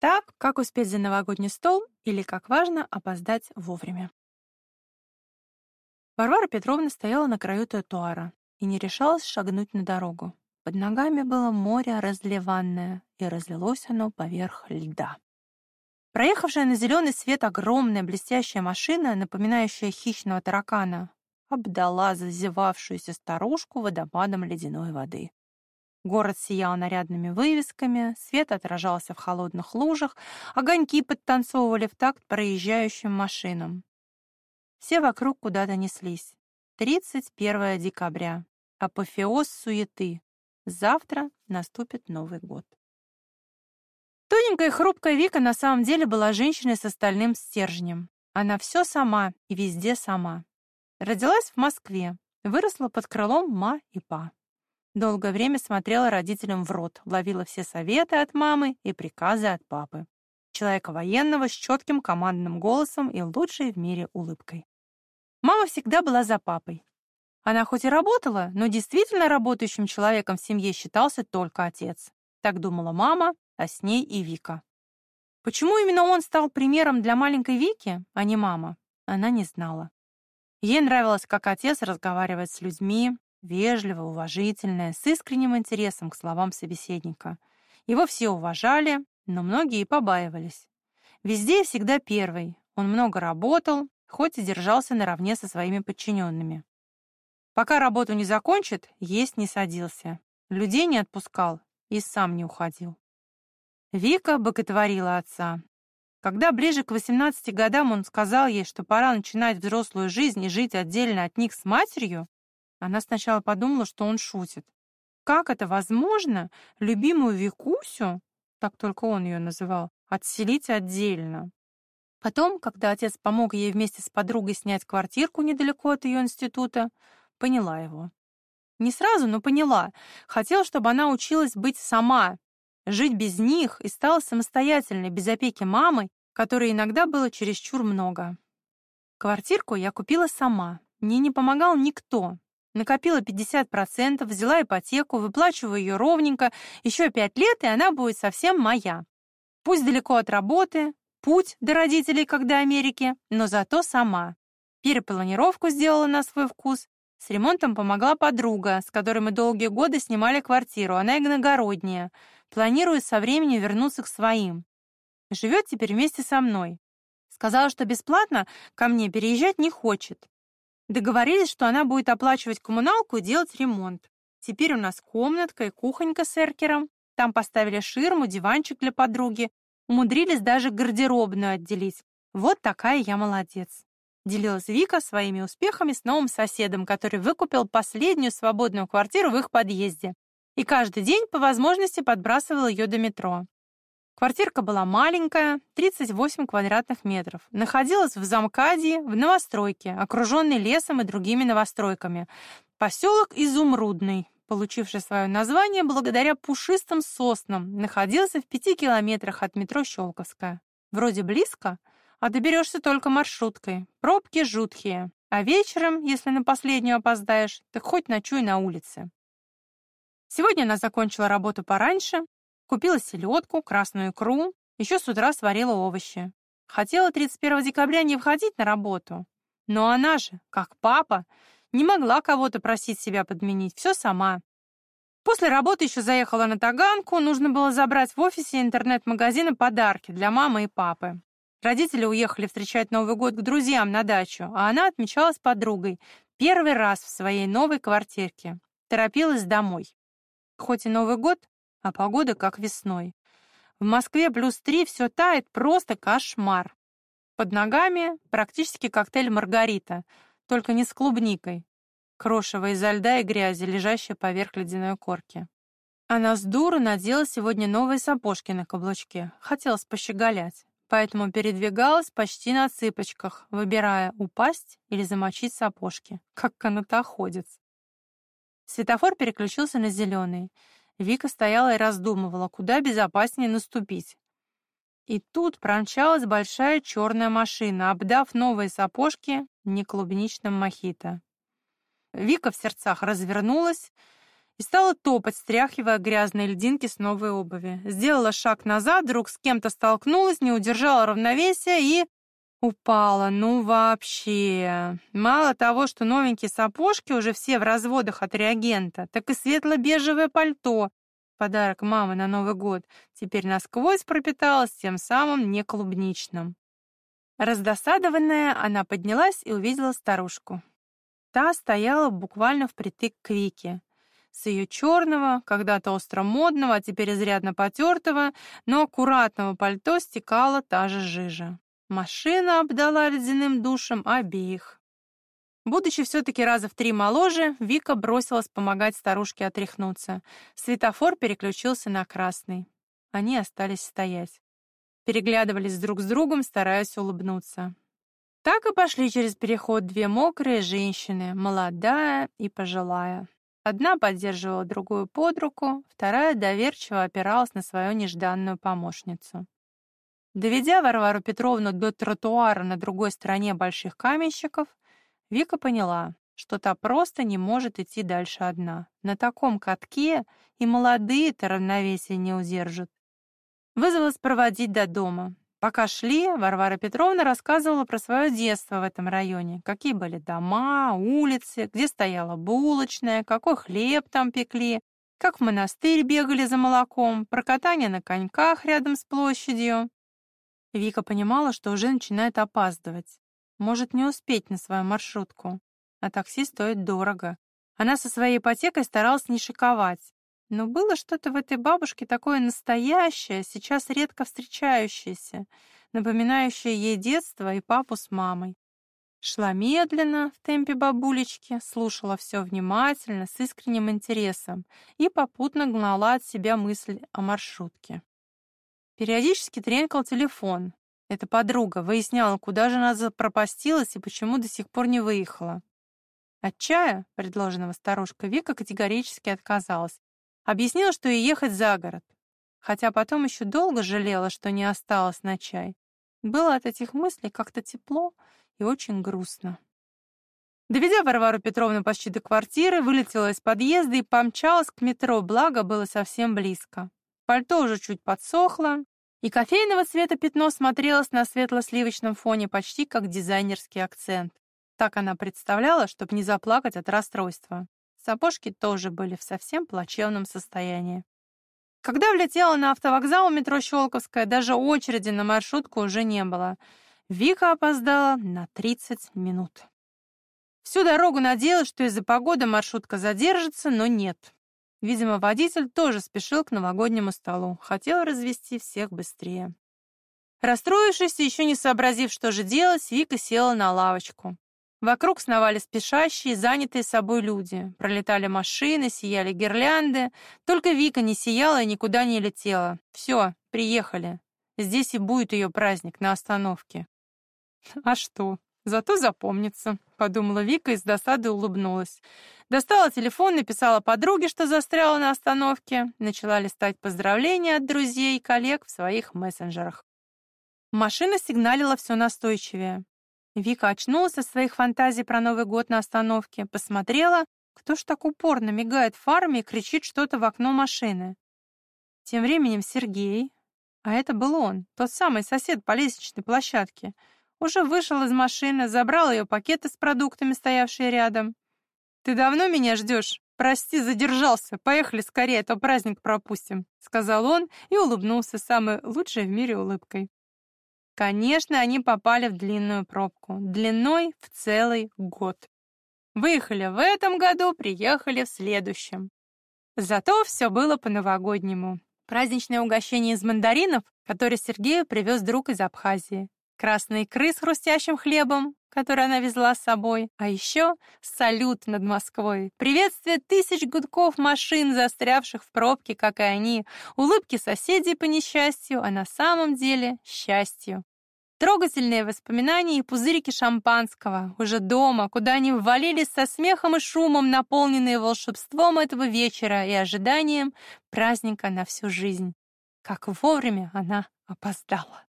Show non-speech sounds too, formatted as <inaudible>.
Так, как успеть за новогодний стол или как важно опоздать вовремя. Варвара Петровна стояла на краю тротуара и не решалась шагнуть на дорогу. Под ногами было море разливанное, и разлилось оно поверх льда. Проехавшая на зеленый свет огромная блестящая машина, напоминающая хищного таракана, обдала зазевавшуюся старушку водопадом ледяной воды. Город сиял нарядными вывесками, свет отражался в холодных лужах, огоньки подтанцовывали в такт проезжающим машинам. Все вокруг куда-то неслись. 31 декабря. Апофеоз суеты. Завтра наступит Новый год. Тоненькая и хрупкая Вика на самом деле была женщиной с остальным стержнем. Она все сама и везде сама. Родилась в Москве, выросла под крылом ма и па. Долгое время смотрела родителям в рот, ловила все советы от мамы и приказы от папы. Человека военного с четким командным голосом и лучшей в мире улыбкой. Мама всегда была за папой. Она хоть и работала, но действительно работающим человеком в семье считался только отец. Так думала мама, а с ней и Вика. Почему именно он стал примером для маленькой Вики, а не мама, она не знала. Ей нравилось, как отец разговаривает с людьми, вежливо, уважительная, с искренним интересом к словам собеседника. Его все уважали, но многие и побаивались. Везде и всегда первый. Он много работал, хоть и держался наравне со своими подчиненными. Пока работу не закончит, есть не садился. Людей не отпускал и сам не уходил. Вика боготворила отца. Когда ближе к 18 годам он сказал ей, что пора начинать взрослую жизнь и жить отдельно от них с матерью, она сначала подумала, что он шутит. Как это возможно, любимую Викусю, так только он ее называл, отселить отдельно? Потом, когда отец помог ей вместе с подругой снять квартирку недалеко от ее института, поняла его. Не сразу, но поняла. Хотел, чтобы она училась быть сама, жить без них и стала самостоятельной, без опеки мамы, которой иногда было чересчур много. Квартирку я купила сама. Мне не помогал никто, Накопила 50%, взяла ипотеку, выплачиваю ее ровненько, еще пять лет, и она будет совсем моя. Пусть далеко от работы, путь до родителей, когда Америки, но зато сама. Перепланировку сделала на свой вкус. С ремонтом помогла подруга, с которой мы долгие годы снимали квартиру, она иногородняя. Планирует со временем вернуться к своим. Живет теперь вместе со мной. Сказала, что бесплатно ко мне переезжать не хочет. Договорились, что она будет оплачивать коммуналку и делать ремонт. Теперь у нас комнатка и кухонька с эркером. Там поставили ширму, диванчик для подруги. Умудрились даже гардеробную отделить. Вот такая я молодец. Делилась Вика своими успехами с новым соседом, который выкупил последнюю свободную квартиру в их подъезде. И каждый день по возможности подбрасывал ее до метро. Квартирка была маленькая, 38 квадратных метров. Находилась в Замкадии, в новостройке, окруженной лесом и другими новостройками. Поселок Изумрудный, получивший свое название благодаря пушистым соснам, находился в пяти километрах от метро Щелковская. Вроде близко, а доберешься только маршруткой. Пробки жуткие. А вечером, если на последнюю опоздаешь, так хоть ночуй на улице. Сегодня она закончила работу пораньше, Купила селедку, красную икру, еще с утра сварила овощи. Хотела 31 декабря не входить на работу. Но она же, как папа, не могла кого-то просить себя подменить, все сама. После работы еще заехала на Таганку, нужно было забрать в офисе интернет-магазина подарки для мамы и папы. Родители уехали встречать Новый год к друзьям на дачу, а она отмечала с подругой первый раз в своей новой квартирке. Торопилась домой. Хоть и Новый год, а погода как весной. В Москве плюс три, все тает, просто кошмар. Под ногами практически коктейль «Маргарита», только не с клубникой. Крошево изо льда и грязи, лежащая поверх ледяной корки. Она с дуру надела сегодня новые сапожки на каблучке. Хотелось пощеголять, поэтому передвигалась почти на цыпочках, выбирая, упасть или замочить сапожки, как канатоходец. Светофор переключился на зеленый. Вика стояла и раздумывала, куда безопаснее наступить. И тут промчалась большая черная машина, обдав новые сапожки не клубничным мохито. Вика в сердцах развернулась, и стала топать, стряхивая грязные льдинки с новой обуви. Сделала шаг назад, вдруг с кем-то столкнулась, не удержала равновесия и... Упала, ну вообще. Мало того, что новенькие сапожки уже все в разводах от реагента, так и светло-бежевое пальто, подарок мамы на Новый год, теперь насквозь пропиталась тем самым не клубничным. Раздосадованная, она поднялась и увидела старушку. Та стояла буквально впритык к Вике. С ее черного, когда-то остро модного, а теперь изрядно потертого, но аккуратного пальто стекала та же жижа. Машина обдала ледяным душем обеих. Будучи все-таки раза в три моложе, Вика бросилась помогать старушке отряхнуться. Светофор переключился на красный. Они остались стоять. Переглядывались друг с другом, стараясь улыбнуться. Так и пошли через переход две мокрые женщины, молодая и пожилая. Одна поддерживала другую под руку, вторая доверчиво опиралась на свою нежданную помощницу. Доведя Варвару Петровну до тротуара на другой стороне больших каменщиков, Вика поняла, что та просто не может идти дальше одна. На таком катке и молодые-то равновесие не удержат. Вызвалась проводить до дома. Пока шли, Варвара Петровна рассказывала про свое детство в этом районе, какие были дома, улицы, где стояла булочная, какой хлеб там пекли, как в монастырь бегали за молоком, про катание на коньках рядом с площадью. Вика понимала, что уже начинает опаздывать. Может не успеть на свою маршрутку. А такси стоит дорого. Она со своей ипотекой старалась не шиковать. Но было что-то в этой бабушке такое настоящее, сейчас редко встречающееся, напоминающее ей детство и папу с мамой. Шла медленно, в темпе бабулечки, слушала все внимательно, с искренним интересом и попутно гнала от себя мысль о маршрутке. Периодически тренькал телефон. Эта подруга выясняла, куда же она запропастилась и почему до сих пор не выехала. От чая, предложенного старушкой, Вика категорически отказалась Объяснила, что ей ехать за город. Хотя потом еще долго жалела, что не осталась на чай. Было от этих мыслей как-то тепло и очень грустно. Доведя Варвару Петровну почти до квартиры, вылетела из подъезда и помчалась к метро, благо было совсем близко. Пальто уже чуть подсохло, и кофейного цвета пятно смотрелось на светло-сливочном фоне почти как дизайнерский акцент. Так она представляла, чтобы не заплакать от расстройства. Сапожки тоже были в совсем плачевном состоянии. Когда влетела на автовокзал метро Щелковская, даже очереди на маршрутку уже не было. Вика опоздала на 30 минут. Всю дорогу надеялась, что из-за погоды маршрутка задержится, но нет. Видимо, водитель тоже спешил к новогоднему столу, хотел развести всех быстрее. Расстроившись и еще не сообразив, что же делать, Вика села на лавочку. Вокруг сновали спешащие, занятые собой люди. Пролетали машины, сияли гирлянды. Только Вика не сияла и никуда не летела. Все, приехали. Здесь и будет ее праздник на остановке. <laughs> А что? Зато запомнится, подумала Вика и с досады улыбнулась. Достала телефон, написала подруге, что застряла на остановке, начала листать поздравления от друзей и коллег в своих мессенджерах. Машина сигналила все настойчивее. Вика очнулась от своих фантазий про Новый год на остановке, посмотрела, кто ж так упорно мигает фарами и кричит что-то в окно машины. Тем временем Сергей, а это был он, тот самый сосед по лестничной площадке, уже вышел из машины, забрал ее пакеты с продуктами, стоявшие рядом. «Ты давно меня ждешь? Прости, задержался. Поехали скорее, а то праздник пропустим», — сказал он и улыбнулся самой лучшей в мире улыбкой. Конечно, они попали в длинную пробку, длиной в целый год. Выехали в этом году, приехали в следующем. Зато все было по-новогоднему. Праздничное угощение из мандаринов, которое Сергею привез друг из Абхазии. Красные икры с хрустящим хлебом, который она везла с собой. А еще салют над Москвой. Приветствие тысяч гудков машин, застрявших в пробке, как и они. Улыбки соседей по несчастью, а на самом деле счастью. Трогательные воспоминания и пузырики шампанского, уже дома, куда они ввалились со смехом и шумом, наполненные волшебством этого вечера и ожиданием праздника на всю жизнь. Как вовремя она опоздала.